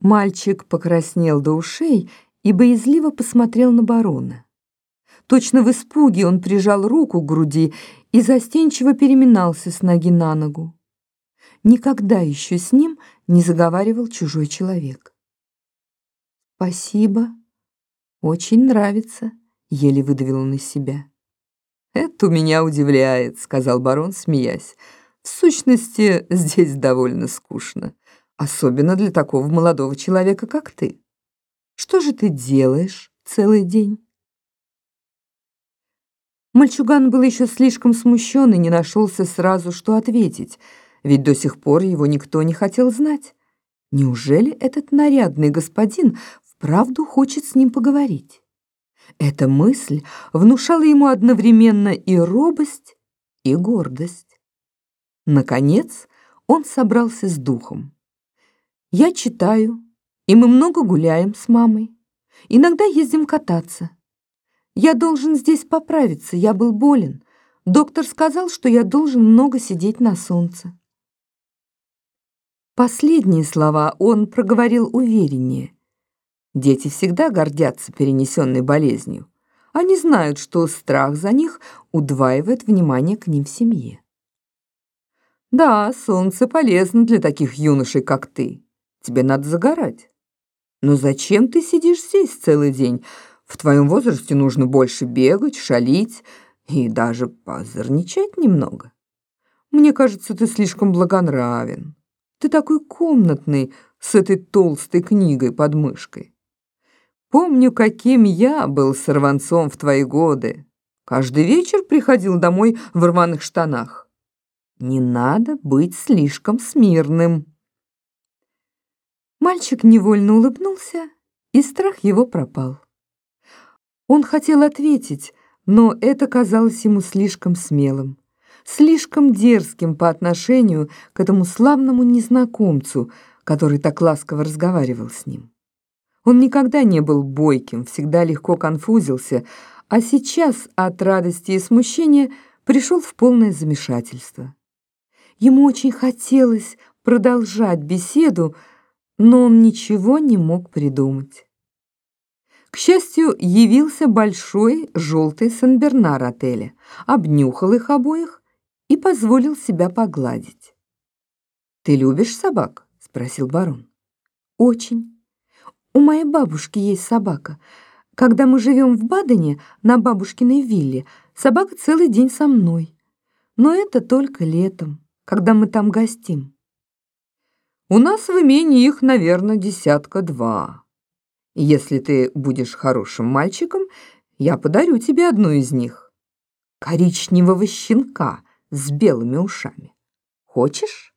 Мальчик покраснел до ушей и боязливо посмотрел на барона. Точно в испуге он прижал руку к груди и застенчиво переминался с ноги на ногу. Никогда еще с ним не заговаривал чужой человек. «Спасибо. Очень нравится», — еле выдавил он из себя. «Это меня удивляет», — сказал барон, смеясь. «В сущности, здесь довольно скучно, особенно для такого молодого человека, как ты. Что же ты делаешь целый день?» Мальчуган был еще слишком смущен и не нашелся сразу, что ответить, ведь до сих пор его никто не хотел знать. Неужели этот нарядный господин вправду хочет с ним поговорить? Эта мысль внушала ему одновременно и робость, и гордость. Наконец он собрался с духом. «Я читаю, и мы много гуляем с мамой. Иногда ездим кататься. Я должен здесь поправиться, я был болен. Доктор сказал, что я должен много сидеть на солнце». Последние слова он проговорил увереннее – Дети всегда гордятся перенесенной болезнью. Они знают, что страх за них удваивает внимание к ним в семье. Да, солнце полезно для таких юношей, как ты. Тебе надо загорать. Но зачем ты сидишь здесь целый день? В твоем возрасте нужно больше бегать, шалить и даже позорничать немного. Мне кажется, ты слишком благонравен. Ты такой комнатный с этой толстой книгой под мышкой. Помню, каким я был сорванцом в твои годы. Каждый вечер приходил домой в рваных штанах. Не надо быть слишком смирным. Мальчик невольно улыбнулся, и страх его пропал. Он хотел ответить, но это казалось ему слишком смелым, слишком дерзким по отношению к этому славному незнакомцу, который так ласково разговаривал с ним. Он никогда не был бойким, всегда легко конфузился, а сейчас от радости и смущения пришел в полное замешательство. Ему очень хотелось продолжать беседу, но он ничего не мог придумать. К счастью, явился большой желтый Сан-Бернар отеля, обнюхал их обоих и позволил себя погладить. «Ты любишь собак?» — спросил барон. «Очень». У моей бабушки есть собака. Когда мы живем в Бадене, на бабушкиной вилле, собака целый день со мной. Но это только летом, когда мы там гостим. У нас в имении их, наверное, десятка-два. Если ты будешь хорошим мальчиком, я подарю тебе одну из них. Коричневого щенка с белыми ушами. Хочешь?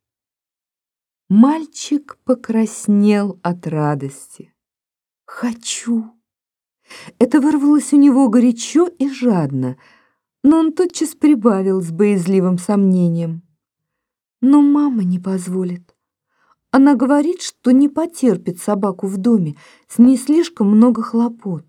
Мальчик покраснел от радости. «Хочу!» Это вырвалось у него горячо и жадно, но он тотчас прибавил с боязливым сомнением. «Но мама не позволит. Она говорит, что не потерпит собаку в доме, с ней слишком много хлопот.